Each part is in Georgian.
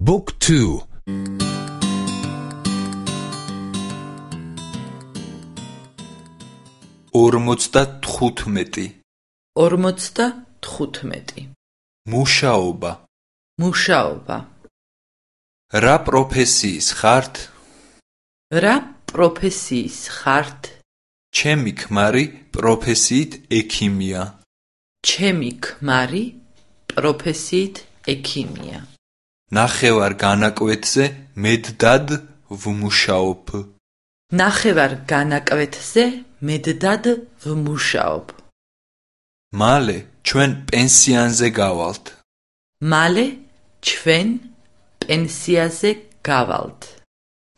Book 2 55 55 მუშაობა მუშაობა რა პროფესიის ხართ? რა პროფესიის ხართ? ჩემი ქმარი პროფესიით ექიმია. ჩემი ქმარი პროფესიით ექიმია. ნახევარ განაკვეთზე მედდად ვმუშაობ. ნახევარ განაკვეთზე მედდად ვმუშაობ. მალე ჩვენ პენსიანზე გავალთ. მალე ჩვენ პენსიაზე გავალთ.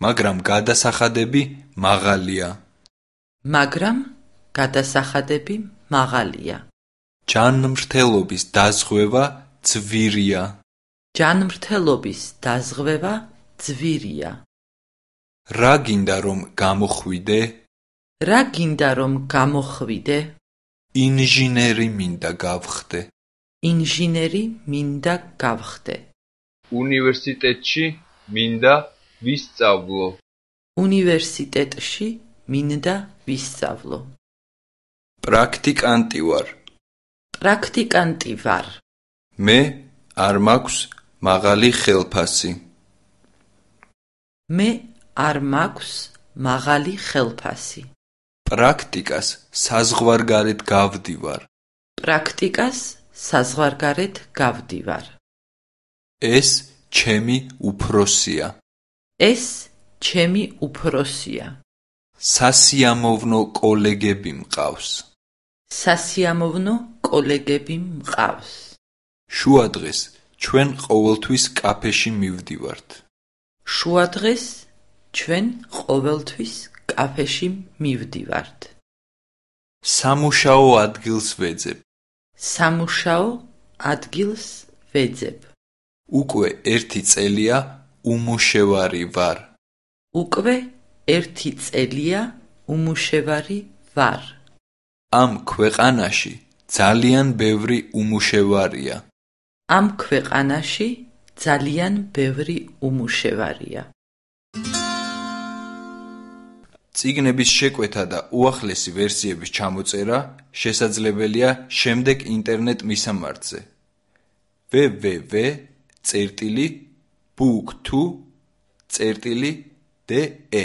მაგრამ გადასახადები მაღალია. მაგრამ გადასახადები მაღალია. ჯანმრთელობის დაზღვევა ძვირია. ჯანმრთელობის დაზღვევა ძვირია. რა გინდა რომ გამოხვიდე? რა გინდა რომ გამოხვიდე? ინჟინერი მინდა გავხდე. ინჟინერი მინდა გავხდე. უნივერსიტეტში მინდა ვისწავლო. უნივერსიტეტში მინდა ვისწავლო. პრაქტიკანტი ვარ. პრაქტიკანტი ვარ. მე არ მაქვს მაღალი ხელფასი. მე არ მაქვს მაღალი ხელფასი. პრაქტიკას საზღვარგარეთ გავდივარ. პრაქტიკას საზღვარგარეთ გავდივარ. ეს ჩემი უფროსია. ეს ჩემი უფროსია. სასიამოვნო კოლეგები მყავს. სასიამოვნო კოლეგები მყავს. შუადღეს ჩვენ ყოველთვის კაფეში მივდივართ. შუადღეს ჩვენ ყოველთვის კაფეში მივდივართ. სამუშაო ადგილს ვეძებ. სამუშაო ადგილს ვეძებ. უკვე ერთი წელია უმუშევარი ვარ. უკვე ერთი წელია უმუშევარი ვარ. ამ ქვეყანაში ძალიან ბევრი უმუშევარია. ამ ქვეყანაში ძალიან ბევრი უმუშევარია. ციგნების შეკვეთა და უახლესი ვერსიების ჩამოწერა შესაძლებელია შემდეგ ინტერნეტ მისამართზე www.book2.de